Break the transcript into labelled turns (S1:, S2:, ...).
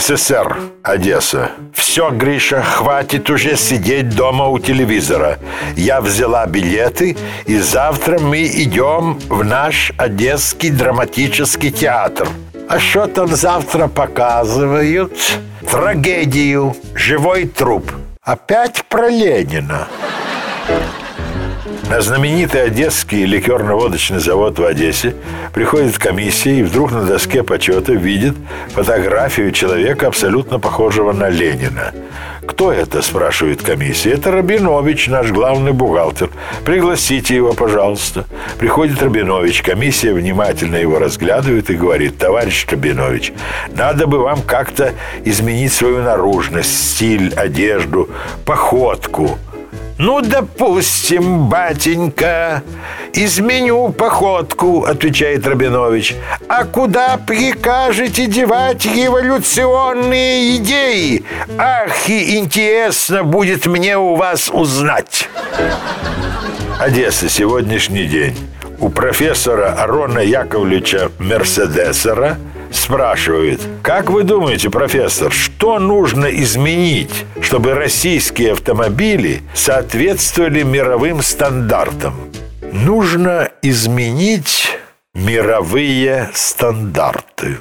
S1: СССР, Одесса. Все, Гриша, хватит уже сидеть дома у телевизора. Я взяла билеты, и завтра мы идем в наш Одесский драматический театр. А что там завтра показывают? Трагедию. Живой труп. Опять про Ленина. На знаменитый одесский ликерно-водочный завод в Одессе приходит комиссия и вдруг на доске почета видит фотографию человека, абсолютно похожего на Ленина. «Кто это?» – спрашивает комиссия. «Это Рабинович, наш главный бухгалтер. Пригласите его, пожалуйста». Приходит Рабинович, комиссия внимательно его разглядывает и говорит, «Товарищ Рабинович, надо бы вам как-то изменить свою наружность, стиль, одежду, походку». «Ну, допустим, батенька, изменю походку», — отвечает Рабинович. «А куда прикажете девать революционные идеи? Ах, и интересно будет мне у вас узнать». Одесса, сегодняшний день. У профессора Арона Яковлевича Мерседесера – спрашивают, как вы думаете, профессор, что нужно изменить, чтобы российские автомобили соответствовали мировым стандартам? Нужно изменить мировые стандарты.